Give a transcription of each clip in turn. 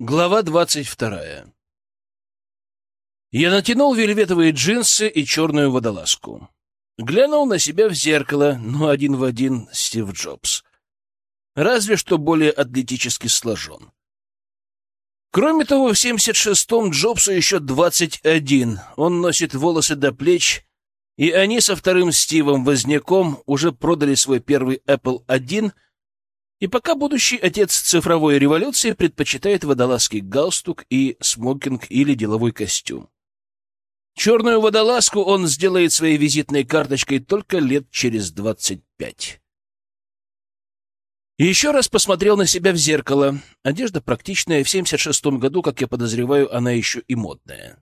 Глава двадцать вторая Я натянул вельветовые джинсы и черную водолазку. Глянул на себя в зеркало, но один в один Стив Джобс. Разве что более атлетически сложен. Кроме того, в 76-м Джобсу еще 21. Он носит волосы до плеч, и они со вторым Стивом Возняком уже продали свой первый Apple 1, и пока будущий отец цифровой революции предпочитает водолазский галстук и смокинг или деловой костюм. Черную водолазку он сделает своей визитной карточкой только лет через 25. Еще раз посмотрел на себя в зеркало. Одежда практичная, в 76-м году, как я подозреваю, она еще и модная.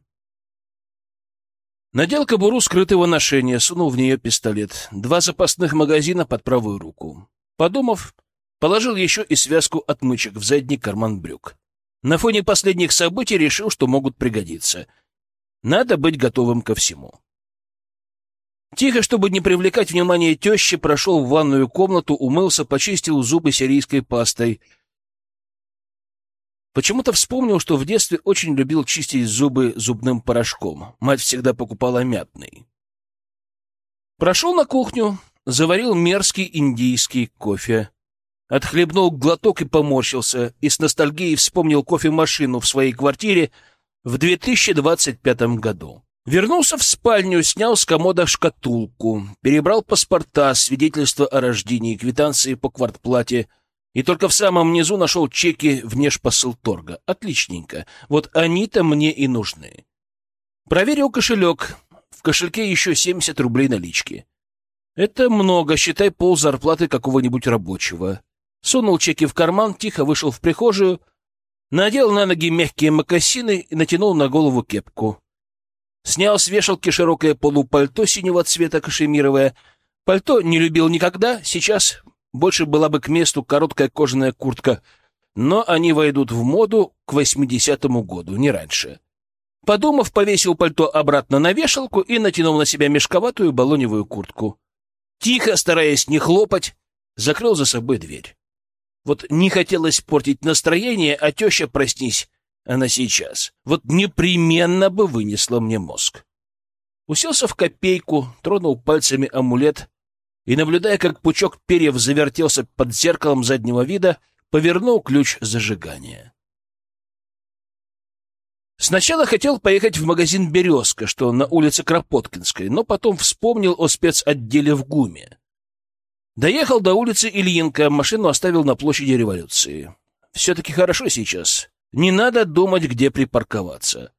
Надел кобуру скрытого ношения, сунул в нее пистолет. Два запасных магазина под правую руку. Подумав, положил еще и связку отмычек в задний карман брюк. На фоне последних событий решил, что могут пригодиться. Надо быть готовым ко всему. Тихо, чтобы не привлекать внимание тещи, прошел в ванную комнату, умылся, почистил зубы сирийской пастой. Почему-то вспомнил, что в детстве очень любил чистить зубы зубным порошком. Мать всегда покупала мятный. Прошел на кухню, заварил мерзкий индийский кофе. Отхлебнул глоток и поморщился, и с ностальгией вспомнил кофемашину в своей квартире в 2025 году. Вернулся в спальню, снял с комода шкатулку, перебрал паспорта, свидетельство о рождении, квитанции по квартплате, и только в самом низу нашел чеки торга. Отличненько. Вот они-то мне и нужны. Проверил кошелек. В кошельке еще 70 рублей налички. Это много, считай, пол зарплаты какого-нибудь рабочего. Сунул чеки в карман, тихо вышел в прихожую, надел на ноги мягкие мокасины и натянул на голову кепку. Снял с вешалки широкое полупальто синего цвета кашемировое. Пальто не любил никогда, сейчас больше была бы к месту короткая кожаная куртка, но они войдут в моду к восьмидесятому году, не раньше. Подумав, повесил пальто обратно на вешалку и натянул на себя мешковатую балоневую куртку. Тихо, стараясь не хлопать, закрыл за собой дверь. Вот не хотелось портить настроение, а теща, проснись, она сейчас. Вот непременно бы вынесла мне мозг. Уселся в копейку, тронул пальцами амулет и, наблюдая, как пучок перьев завертелся под зеркалом заднего вида, повернул ключ зажигания. Сначала хотел поехать в магазин «Березка», что на улице Кропоткинской, но потом вспомнил о спецотделе в ГУМе. Доехал до улицы Ильинка, машину оставил на площади революции. Все-таки хорошо сейчас. Не надо думать, где припарковаться.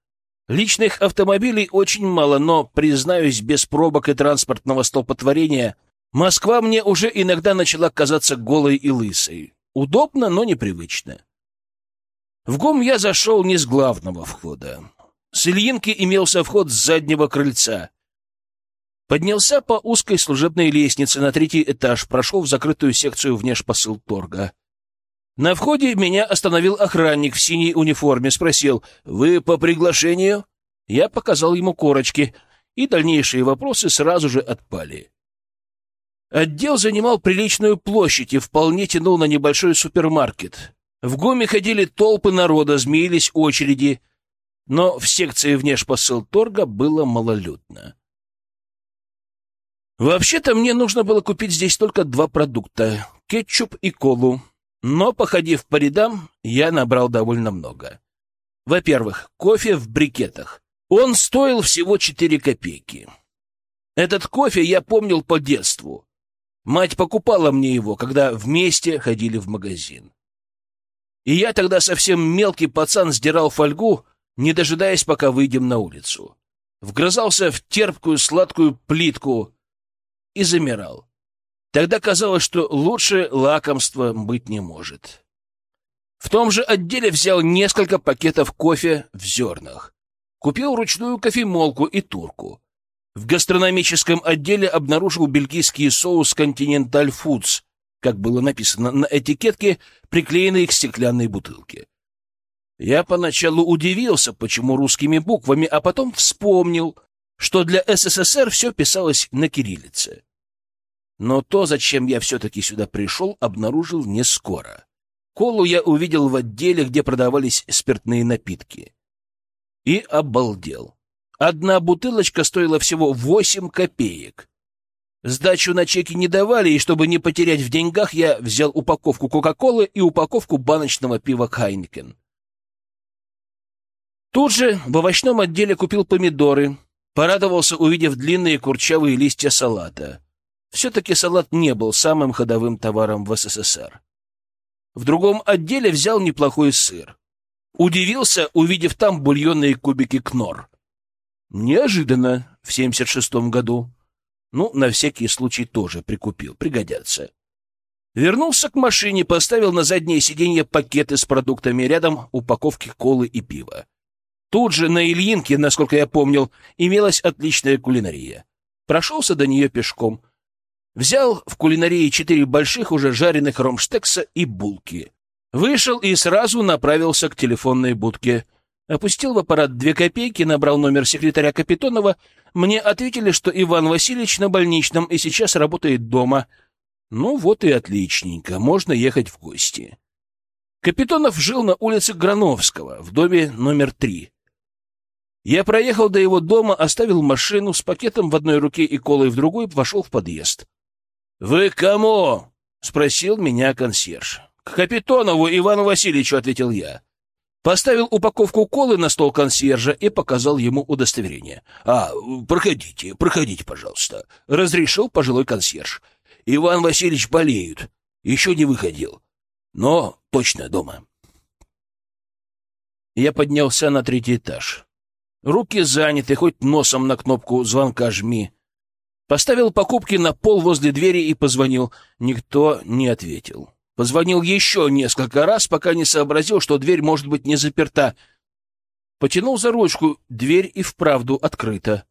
Личных автомобилей очень мало, но, признаюсь, без пробок и транспортного столпотворения Москва мне уже иногда начала казаться голой и лысой. Удобно, но непривычно. В ГОМ я зашел не с главного входа. С Ильинки имелся вход с заднего крыльца. Поднялся по узкой служебной лестнице на третий этаж, прошел в закрытую секцию внешпосыл торга. На входе меня остановил охранник в синей униформе, спросил «Вы по приглашению?» Я показал ему корочки, и дальнейшие вопросы сразу же отпали. Отдел занимал приличную площадь и вполне тянул на небольшой супермаркет. В ГОМе ходили толпы народа, змеились очереди, но в секции внешпосыл торга было малолюдно. Вообще-то мне нужно было купить здесь только два продукта — кетчуп и колу. Но, походив по рядам, я набрал довольно много. Во-первых, кофе в брикетах. Он стоил всего 4 копейки. Этот кофе я помнил по детству. Мать покупала мне его, когда вместе ходили в магазин. И я тогда совсем мелкий пацан сдирал фольгу, не дожидаясь, пока выйдем на улицу. Вгрызался в терпкую сладкую плитку и замирал. Тогда казалось, что лучше лакомства быть не может. В том же отделе взял несколько пакетов кофе в зернах. Купил ручную кофемолку и турку. В гастрономическом отделе обнаружил бельгийский соус «Континенталь Фудс», как было написано на этикетке, приклеенной к стеклянной бутылке. Я поначалу удивился, почему русскими буквами, а потом вспомнил, что для СССР все писалось на кириллице. Но то, зачем я все-таки сюда пришел, обнаружил не скоро. Колу я увидел в отделе, где продавались спиртные напитки. И обалдел. Одна бутылочка стоила всего восемь копеек. Сдачу на чеки не давали, и чтобы не потерять в деньгах, я взял упаковку Кока-Колы и упаковку баночного пива Хайнкен. Тут же в овощном отделе купил помидоры, порадовался, увидев длинные курчавые листья салата. Все-таки салат не был самым ходовым товаром в СССР. В другом отделе взял неплохой сыр. Удивился, увидев там бульонные кубики кнор. Неожиданно в 76-м году. Ну, на всякий случай тоже прикупил, пригодятся. Вернулся к машине, поставил на заднее сиденье пакеты с продуктами, рядом упаковки колы и пива. Тут же на Ильинке, насколько я помнил, имелась отличная кулинария. Прошелся до нее пешком. Взял в кулинарии четыре больших уже жареных ромштекса и булки. Вышел и сразу направился к телефонной будке — Опустил в аппарат две копейки, набрал номер секретаря Капитонова. Мне ответили, что Иван Васильевич на больничном и сейчас работает дома. Ну вот и отличненько, можно ехать в гости. Капитонов жил на улице Грановского, в доме номер три. Я проехал до его дома, оставил машину с пакетом в одной руке и колой в другой, вошел в подъезд. — Вы кому? — спросил меня консьерж. — К Капитонову Ивану Васильевичу, — ответил я. Поставил упаковку колы на стол консьержа и показал ему удостоверение. — А, проходите, проходите, пожалуйста. — разрешил пожилой консьерж. — Иван Васильевич болеют. Еще не выходил. Но точно дома. Я поднялся на третий этаж. Руки заняты, хоть носом на кнопку звонка жми. Поставил покупки на пол возле двери и позвонил. Никто не ответил. Позвонил еще несколько раз, пока не сообразил, что дверь может быть не заперта. Потянул за ручку, дверь и вправду открыта.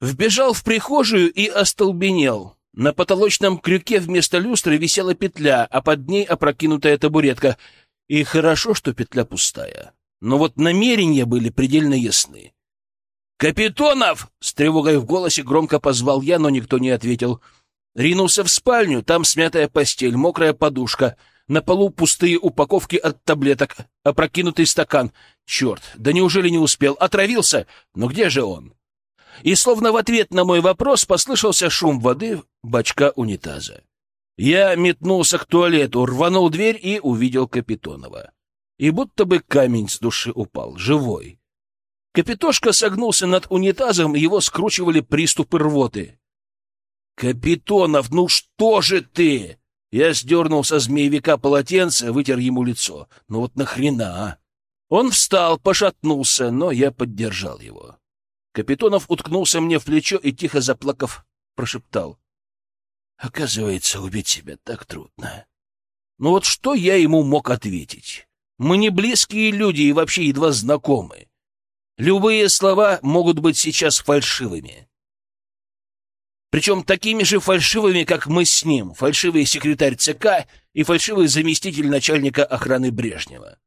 Вбежал в прихожую и остолбенел. На потолочном крюке вместо люстры висела петля, а под ней опрокинутая табуретка. И хорошо, что петля пустая. Но вот намерения были предельно ясны. «Капитонов!» — с тревогой в голосе громко позвал я, но никто не ответил — Ринулся в спальню, там смятая постель, мокрая подушка, на полу пустые упаковки от таблеток, опрокинутый стакан. Черт, да неужели не успел? Отравился? Но где же он? И словно в ответ на мой вопрос послышался шум воды бачка унитаза. Я метнулся к туалету, рванул дверь и увидел Капитонова. И будто бы камень с души упал, живой. Капитошка согнулся над унитазом, его скручивали приступы рвоты. «Капитонов, ну что же ты?» Я сдернул со змеевика полотенце, вытер ему лицо. «Ну вот нахрена, а?» Он встал, пошатнулся, но я поддержал его. Капитонов уткнулся мне в плечо и, тихо заплакав, прошептал. «Оказывается, убить себя так трудно». Ну вот что я ему мог ответить? Мы не близкие люди и вообще едва знакомы. Любые слова могут быть сейчас фальшивыми. Причем такими же фальшивыми, как мы с ним, фальшивый секретарь ЦК и фальшивый заместитель начальника охраны Брежнева.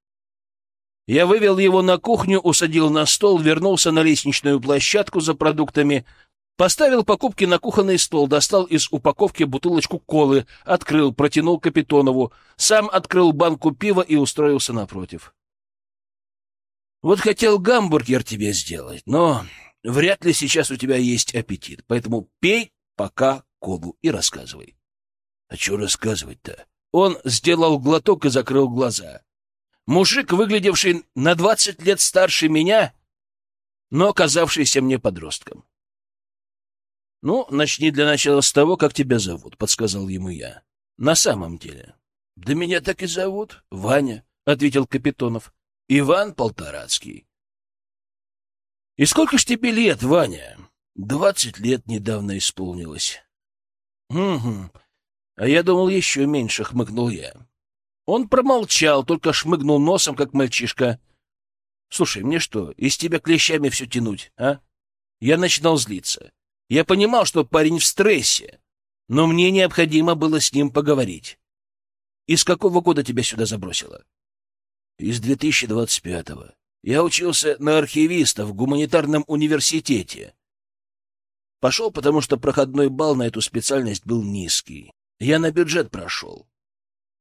Я вывел его на кухню, усадил на стол, вернулся на лестничную площадку за продуктами, поставил покупки на кухонный стол, достал из упаковки бутылочку колы, открыл, протянул Капитонову, сам открыл банку пива и устроился напротив. Вот хотел гамбургер тебе сделать, но Вряд ли сейчас у тебя есть аппетит, поэтому пей пока колу и рассказывай. — А что рассказывать-то? Он сделал глоток и закрыл глаза. Мужик, выглядевший на двадцать лет старше меня, но оказавшийся мне подростком. — Ну, начни для начала с того, как тебя зовут, — подсказал ему я. — На самом деле. — Да меня так и зовут. Ваня, — ответил Капитонов. — Иван Полторацкий. И сколько ж тебе лет, Ваня? Двадцать лет недавно исполнилось. Угу. А я думал, еще меньше, хмыкнул я. Он промолчал, только шмыгнул носом, как мальчишка. Слушай, мне что, из тебя клещами все тянуть, а? Я начинал злиться. Я понимал, что парень в стрессе, но мне необходимо было с ним поговорить. Из какого года тебя сюда забросило? Из 2025-го. Я учился на архивиста в гуманитарном университете. Пошел, потому что проходной балл на эту специальность был низкий. Я на бюджет прошел.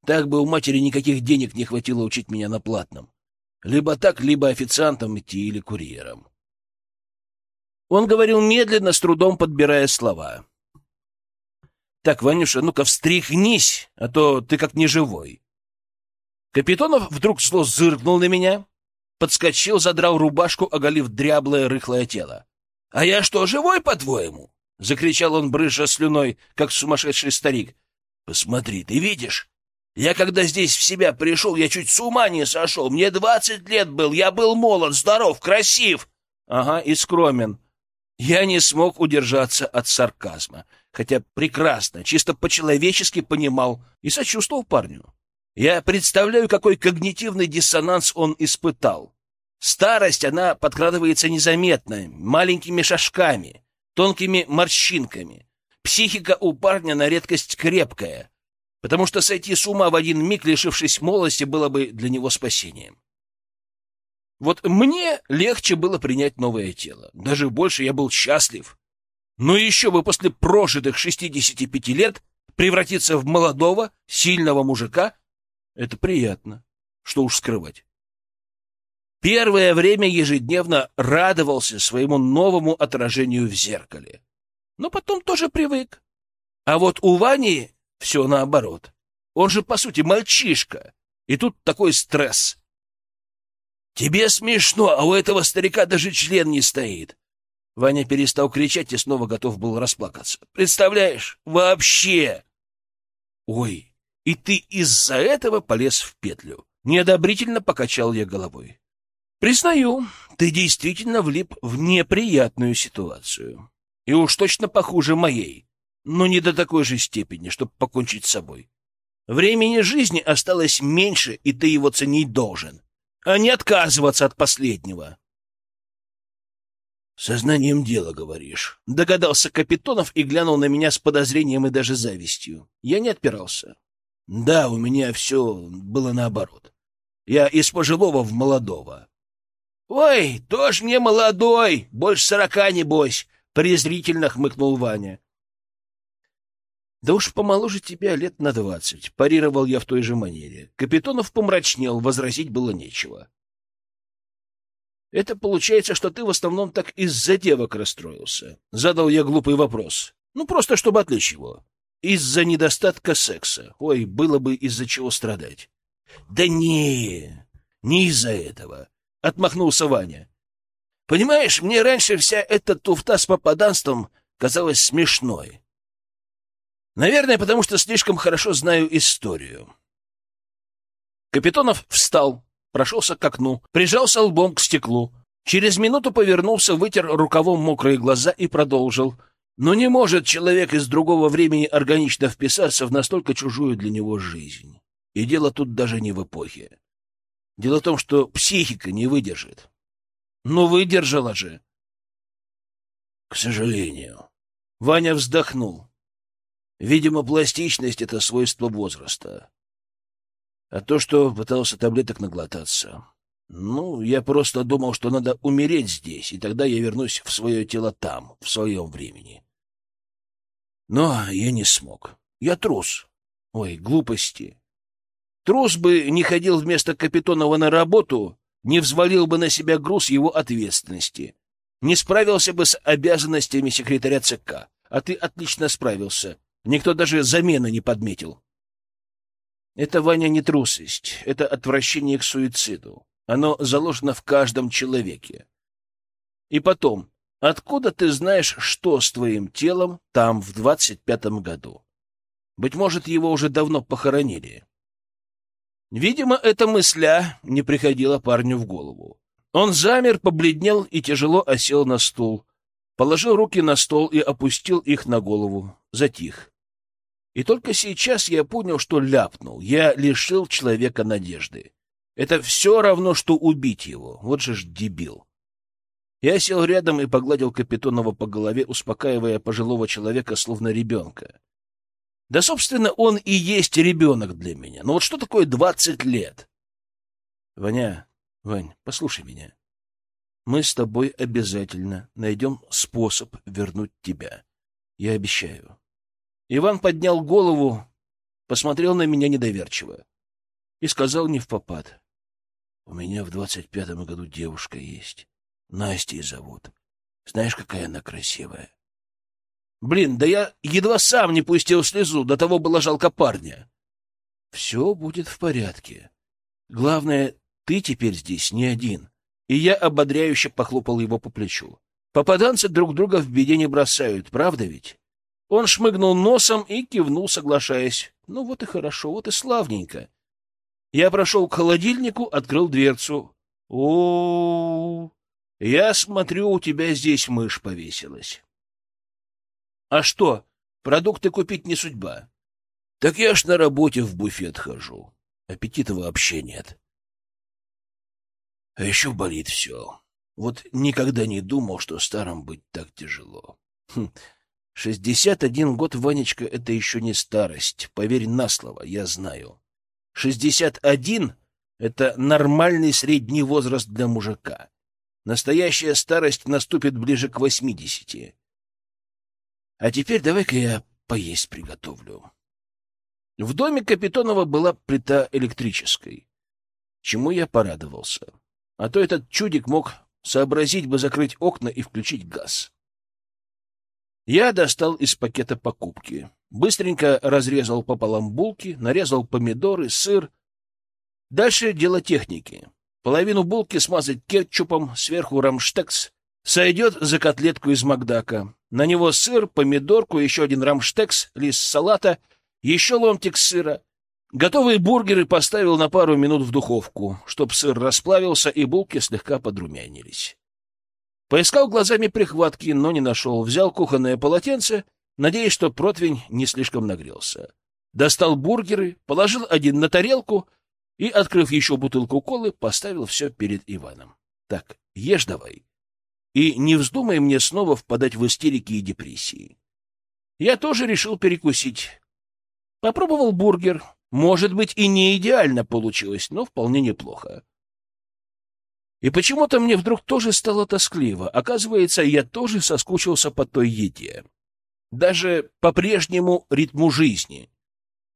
Так бы у матери никаких денег не хватило учить меня на платном. Либо так, либо официантом идти или курьером. Он говорил медленно, с трудом подбирая слова. «Так, Ванюша, ну-ка встряхнись, а то ты как неживой». Капитонов вдруг зло зыркнул на меня, подскочил, задрал рубашку, оголив дряблое рыхлое тело. — А я что, живой, по-твоему? — закричал он, брызжа слюной, как сумасшедший старик. — Посмотри, ты видишь? Я когда здесь в себя пришел, я чуть с ума не сошел. Мне двадцать лет был, я был молод, здоров, красив. Ага, и скромен. Я не смог удержаться от сарказма, хотя прекрасно, чисто по-человечески понимал и сочувствовал парню. Я представляю, какой когнитивный диссонанс он испытал. Старость, она подкрадывается незаметно, маленькими шажками, тонкими морщинками. Психика у парня на редкость крепкая, потому что сойти с ума в один миг, лишившись молодости, было бы для него спасением. Вот мне легче было принять новое тело. Даже больше я был счастлив. Но еще бы после прожитых 65 лет превратиться в молодого, сильного мужика, это приятно. Что уж скрывать. Первое время ежедневно радовался своему новому отражению в зеркале. Но потом тоже привык. А вот у Вани все наоборот. Он же, по сути, мальчишка. И тут такой стресс. «Тебе смешно, а у этого старика даже член не стоит». Ваня перестал кричать и снова готов был расплакаться. «Представляешь? Вообще!» «Ой, и ты из-за этого полез в петлю. Неодобрительно покачал я головой. Признаю, ты действительно влип в неприятную ситуацию. И уж точно похуже моей, но не до такой же степени, чтобы покончить с собой. Времени жизни осталось меньше, и ты его ценить должен, а не отказываться от последнего. «Сознанием дела, говоришь», — догадался Капитонов и глянул на меня с подозрением и даже завистью. Я не отпирался. Да, у меня все было наоборот. Я из пожилого в молодого. — Ой, тоже мне молодой, больше сорока, небось, — презрительно хмыкнул Ваня. — Да уж помоложе тебя лет на двадцать, — парировал я в той же манере. Капитонов помрачнел, возразить было нечего. — Это получается, что ты в основном так из-за девок расстроился? — задал я глупый вопрос. Ну, просто чтобы отвлечь его. Из-за недостатка секса. Ой, было бы из-за чего страдать. Да не, не из-за этого, отмахнулся Ваня. Понимаешь, мне раньше вся эта туфта с попаданством казалась смешной. Наверное, потому что слишком хорошо знаю историю. Капитонов встал, прошелся к окну, прижался лбом к стеклу. Через минуту повернулся, вытер рукавом мокрые глаза и продолжил — но не может человек из другого времени органично вписаться в настолько чужую для него жизнь. И дело тут даже не в эпохе. Дело в том, что психика не выдержит. Ну, выдержала же. К сожалению. Ваня вздохнул. Видимо, пластичность — это свойство возраста. А то, что пытался таблеток наглотаться. Ну, я просто думал, что надо умереть здесь, и тогда я вернусь в свое тело там, в своем времени. Но я не смог. Я трус. Ой, глупости. Трус бы не ходил вместо Капитонова на работу, не взвалил бы на себя груз его ответственности, не справился бы с обязанностями секретаря ЦК. А ты отлично справился. Никто даже замены не подметил. Это, Ваня, не трусость, это отвращение к суициду. Оно заложено в каждом человеке. И потом, Откуда ты знаешь, что с твоим телом там в двадцать пятом году? Быть может, его уже давно похоронили. Видимо, эта мысля не приходила парню в голову. Он замер, побледнел и тяжело осел на стул, положил руки на стол и опустил их на голову, затих. И только сейчас я понял, что ляпнул. Я лишил человека надежды. Это все равно, что убить его. Вот же ж дебил. Я сел рядом и погладил Капитонова по голове, успокаивая пожилого человека, словно ребенка. Да, собственно, он и есть ребенок для меня. Но вот что такое двадцать лет? Ваня, Вань, послушай меня. Мы с тобой обязательно найдем способ вернуть тебя. Я обещаю. Иван поднял голову, посмотрел на меня недоверчиво и сказал не в попад. У меня в двадцать пятом году девушка есть. Настей зовут. Знаешь, какая она красивая. Блин, да я едва сам не пустил слезу, до того было жалко парня. Все будет в порядке. Главное, ты теперь здесь не один. И я ободряюще похлопал его по плечу. Попаданцы друг друга в беде не бросают, правда ведь? Он шмыгнул носом и кивнул, соглашаясь. Ну вот и хорошо, вот и славненько. Я прошел к холодильнику, открыл дверцу. О, я смотрю, у тебя здесь мышь повесилась. А что, продукты купить не судьба? Так я ж на работе в буфет хожу. Аппетита вообще нет. А еще болит все. Вот никогда не думал, что старым быть так тяжело. Хм. Шестьдесят один год, Ванечка, это еще не старость. Поверь на слово, я знаю. Шестьдесят один — это нормальный средний возраст для мужика. Настоящая старость наступит ближе к восьмидесяти. А теперь давай-ка я поесть приготовлю. В доме Капитонова была плита электрической, чему я порадовался. А то этот чудик мог сообразить бы закрыть окна и включить газ. Я достал из пакета покупки. Быстренько разрезал пополам булки, нарезал помидоры, сыр. Дальше дело техники. Половину булки смазать кетчупом, сверху рамштекс. Сойдет за котлетку из Макдака. На него сыр, помидорку, еще один рамштекс, лист салата, еще ломтик сыра. Готовые бургеры поставил на пару минут в духовку, чтоб сыр расплавился и булки слегка подрумянились. Поискал глазами прихватки, но не нашел. Взял кухонное полотенце, надеясь, что противень не слишком нагрелся. Достал бургеры, положил один на тарелку и, открыв еще бутылку колы, поставил все перед Иваном. Так, ешь давай. И не вздумай мне снова впадать в истерики и депрессии. Я тоже решил перекусить. Попробовал бургер. Может быть, и не идеально получилось, но вполне неплохо. И почему-то мне вдруг тоже стало тоскливо. Оказывается, я тоже соскучился по той еде. Даже по прежнему ритму жизни.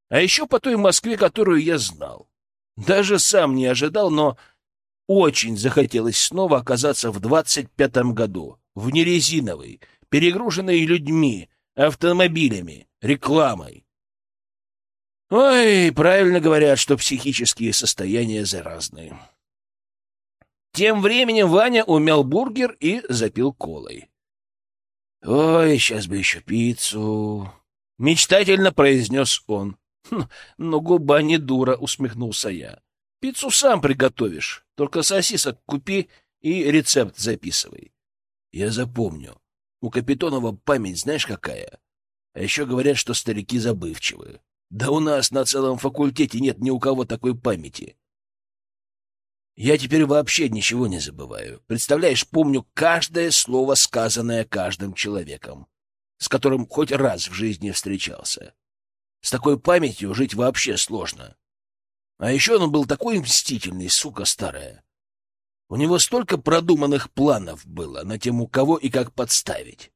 А еще по той Москве, которую я знал. Даже сам не ожидал, но очень захотелось снова оказаться в двадцать пятом году, в нерезиновой, перегруженной людьми, автомобилями, рекламой. Ой, правильно говорят, что психические состояния заразные. Тем временем Ваня умял бургер и запил колой. «Ой, сейчас бы еще пиццу!» — мечтательно произнес он. «Хм, «Но губа не дура», — усмехнулся я. «Пиццу сам приготовишь, только сосисок купи и рецепт записывай». «Я запомню. У Капитонова память знаешь какая? А еще говорят, что старики забывчивы. Да у нас на целом факультете нет ни у кого такой памяти. Я теперь вообще ничего не забываю. Представляешь, помню каждое слово, сказанное каждым человеком, с которым хоть раз в жизни встречался. С такой памятью жить вообще сложно. А еще он был такой мстительный, сука старая. У него столько продуманных планов было на тему, кого и как подставить.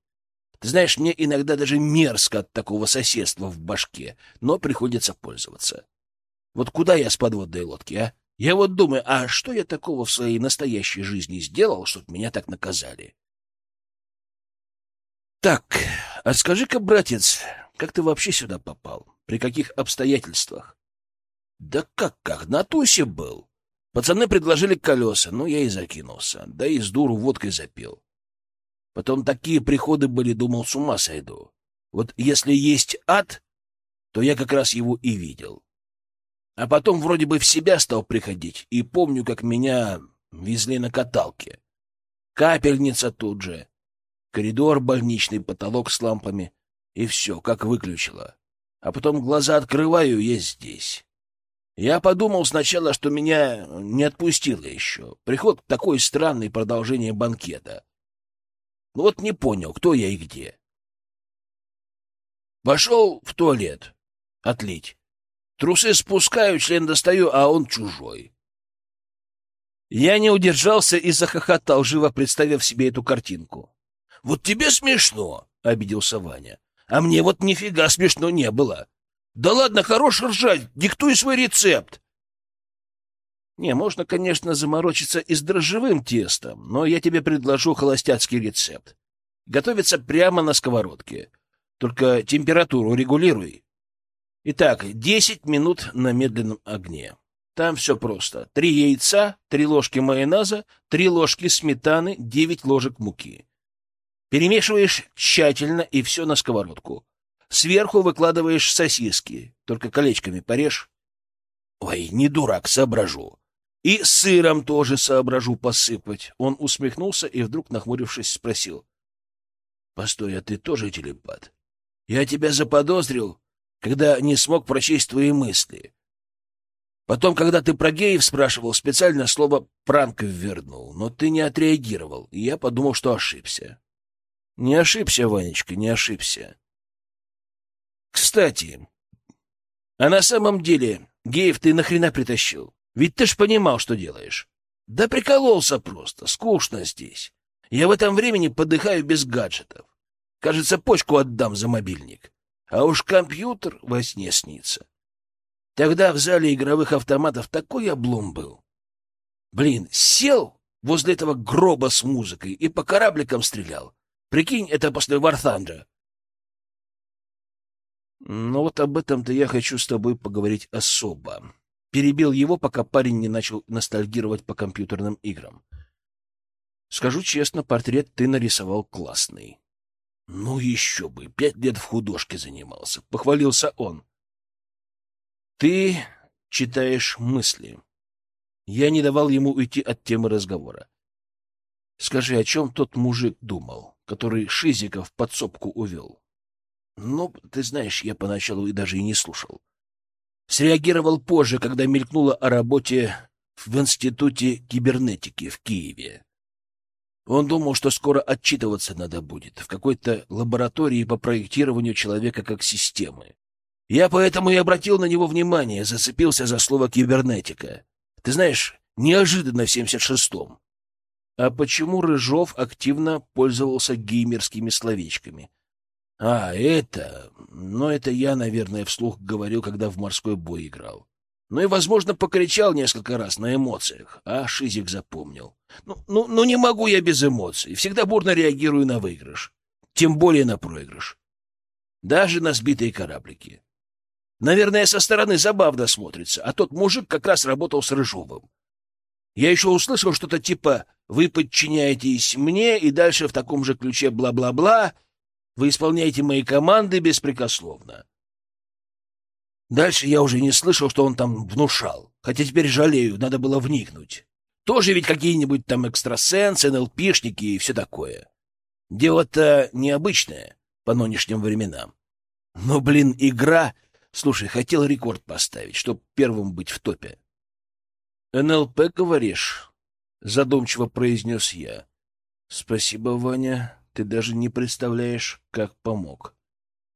Ты знаешь, мне иногда даже мерзко от такого соседства в башке, но приходится пользоваться. Вот куда я с подводной лодки, а? Я вот думаю, а что я такого в своей настоящей жизни сделал, чтобы меня так наказали? Так, а скажи-ка, братец, как ты вообще сюда попал? При каких обстоятельствах? Да как, как, на тусе был. Пацаны предложили колеса, ну, я и закинулся, да и с дуру водкой запил. Потом такие приходы были, думал, с ума сойду. Вот если есть ад, то я как раз его и видел. А потом вроде бы в себя стал приходить, и помню, как меня везли на каталке. Капельница тут же, коридор больничный, потолок с лампами, и все, как выключила. А потом глаза открываю, я здесь. Я подумал сначала, что меня не отпустило еще. Приход такой странный продолжение банкета. Ну вот не понял, кто я и где. Пошел в туалет отлить. Трусы спускаю, член достаю, а он чужой. Я не удержался и захохотал, живо представив себе эту картинку. — Вот тебе смешно, — обиделся Ваня. — А мне вот нифига смешно не было. Да ладно, хорош ржать, диктуй свой рецепт. Не, можно, конечно, заморочиться и с дрожжевым тестом, но я тебе предложу холостяцкий рецепт. Готовится прямо на сковородке. Только температуру регулируй. Итак, 10 минут на медленном огне. Там все просто. Три яйца, три ложки майонеза, три ложки сметаны, девять ложек муки. Перемешиваешь тщательно и все на сковородку. Сверху выкладываешь сосиски, только колечками порежь. Ой, не дурак, соображу. И сыром тоже соображу посыпать. Он усмехнулся и вдруг, нахмурившись, спросил. — Постой, а ты тоже телепат? Я тебя заподозрил, когда не смог прочесть твои мысли. Потом, когда ты про геев спрашивал, специально слово «пранк» ввернул, но ты не отреагировал, и я подумал, что ошибся. Не ошибся, Ванечка, не ошибся. Кстати, а на самом деле геев ты нахрена притащил? Ведь ты ж понимал, что делаешь. Да прикололся просто, скучно здесь. Я в этом времени подыхаю без гаджетов. Кажется, почку отдам за мобильник. А уж компьютер во сне снится. Тогда в зале игровых автоматов такой облом был. Блин, сел возле этого гроба с музыкой и по корабликам стрелял. Прикинь, это после Варθандра. Ну вот об этом-то я хочу с тобой поговорить особо. Перебил его, пока парень не начал ностальгировать по компьютерным играм. Скажу честно, портрет ты нарисовал классный. Ну еще бы, пять лет в художке занимался, похвалился он. Ты читаешь мысли. Я не давал ему уйти от темы разговора. Скажи, о чем тот мужик думал, который Шизиков в подсобку увел? Ну, ты знаешь, я поначалу и даже и не слушал. Среагировал позже, когда мелькнуло о работе в Институте кибернетики в Киеве. Он думал, что скоро отчитываться надо будет в какой-то лаборатории по проектированию человека как системы. Я поэтому и обратил на него внимание, зацепился за слово «кибернетика». Ты знаешь, неожиданно в 76-м. А почему Рыжов активно пользовался геймерскими словечками? А, это... Ну, это я, наверное, вслух говорил, когда в морской бой играл. Ну и, возможно, покричал несколько раз на эмоциях, а Шизик запомнил. Ну, ну, ну не могу я без эмоций. Всегда бурно реагирую на выигрыш. Тем более на проигрыш. Даже на сбитые кораблики. Наверное, со стороны забавно смотрится, а тот мужик как раз работал с Рыжовым. Я еще услышал что-то типа «Вы подчиняетесь мне, и дальше в таком же ключе бла-бла-бла, вы исполняете мои команды беспрекословно». Дальше я уже не слышал, что он там внушал, хотя теперь жалею, надо было вникнуть. Тоже ведь какие-нибудь там экстрасенсы, НЛПшники и все такое. Дело-то необычное по нынешним временам. Но, блин, игра Слушай, хотел рекорд поставить, чтоб первым быть в топе. НЛП, говоришь? Задумчиво произнес я. Спасибо, Ваня. Ты даже не представляешь, как помог.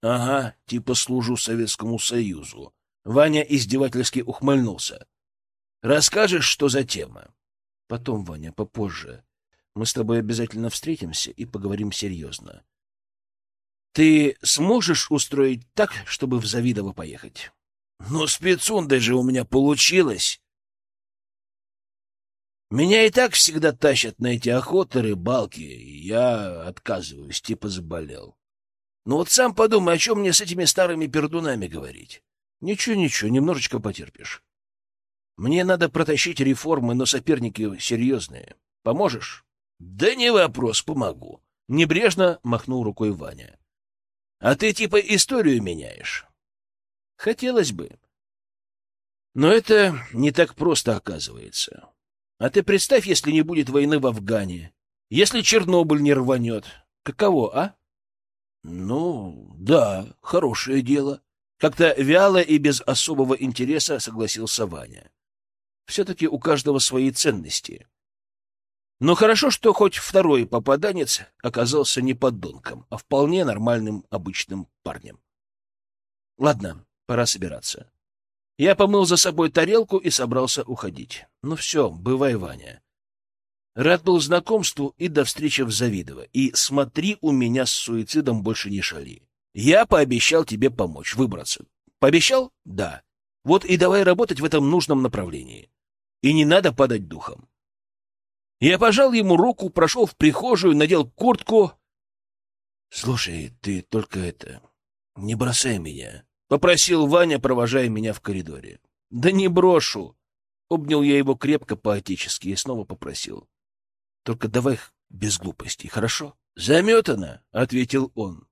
Ага, типа служу Советскому Союзу. Ваня издевательски ухмыльнулся. Расскажешь, что за тема? Потом, Ваня, попозже. Мы с тобой обязательно встретимся и поговорим серьезно. Ты сможешь устроить так, чтобы в Завидово поехать? Ну, спецундой же у меня получилось. Меня и так всегда тащат на эти охоты, рыбалки, и я отказываюсь, типа заболел. Ну вот сам подумай, о чем мне с этими старыми пердунами говорить. Ничего-ничего, немножечко потерпишь. Мне надо протащить реформы, но соперники серьезные. Поможешь? Да не вопрос, помогу. Небрежно махнул рукой Ваня. А ты типа историю меняешь. Хотелось бы. Но это не так просто оказывается. А ты представь, если не будет войны в Афгане, если Чернобыль не рванет. Каково, а? Ну, да, хорошее дело. Как-то вяло и без особого интереса согласился Ваня. Все-таки у каждого свои ценности. Но хорошо, что хоть второй попаданец оказался не подонком, а вполне нормальным обычным парнем. Ладно, пора собираться. Я помыл за собой тарелку и собрался уходить. Ну все, бывай, Ваня. Рад был знакомству и до встречи в Завидово. И смотри, у меня с суицидом больше не шали. Я пообещал тебе помочь выбраться. Пообещал? Да. Вот и давай работать в этом нужном направлении. И не надо падать духом. Я пожал ему руку, прошел в прихожую, надел куртку. — Слушай, ты только это... Не бросай меня, — попросил Ваня, провожая меня в коридоре. — Да не брошу. Обнял я его крепко по-отечески и снова попросил. — Только давай без глупостей, хорошо? — Заметано, — ответил он.